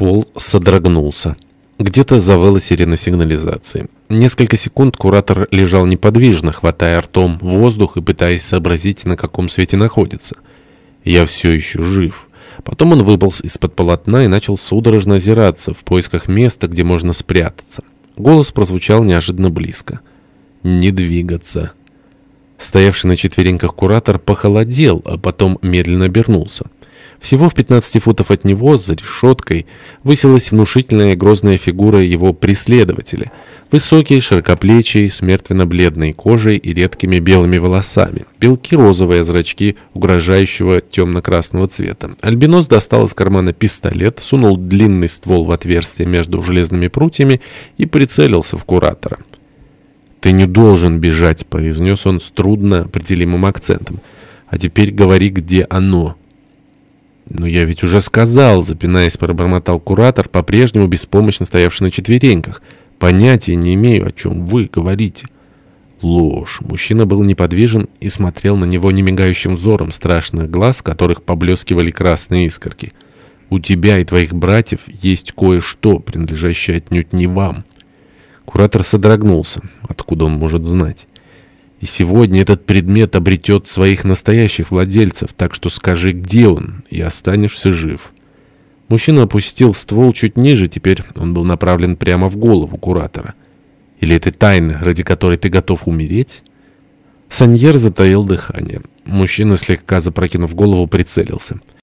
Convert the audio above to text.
Пол содрогнулся. Где-то завыла сирена сигнализации. Несколько секунд куратор лежал неподвижно, хватая ртом воздух и пытаясь сообразить, на каком свете находится. «Я все еще жив». Потом он выполз из-под полотна и начал судорожно озираться в поисках места, где можно спрятаться. Голос прозвучал неожиданно близко. «Не двигаться». Стоявший на четвереньках куратор похолодел, а потом медленно обернулся. Всего в 15 футов от него, за решеткой, высилась внушительная грозная фигура его преследователя. Высокий, широкоплечий, с мертвенно-бледной кожей и редкими белыми волосами. Белки розовые, зрачки угрожающего темно-красного цвета. Альбинос достал из кармана пистолет, сунул длинный ствол в отверстие между железными прутьями и прицелился в куратора. «Ты не должен бежать», — произнес он с трудно определимым акцентом. «А теперь говори, где оно». «Но я ведь уже сказал», — запинаясь, пробормотал куратор, по-прежнему беспомощно стоявший на четвереньках. «Понятия не имею, о чем вы говорите». Ложь. Мужчина был неподвижен и смотрел на него немигающим взором страшных глаз, в которых поблескивали красные искорки. «У тебя и твоих братьев есть кое-что, принадлежащее отнюдь не вам». Куратор содрогнулся. Откуда он может знать? И сегодня этот предмет обретет своих настоящих владельцев, так что скажи, где он, и останешься жив. Мужчина опустил ствол чуть ниже, теперь он был направлен прямо в голову куратора. Или это тайна, ради которой ты готов умереть? Саньер затаил дыхание. Мужчина, слегка запрокинув голову, прицелился.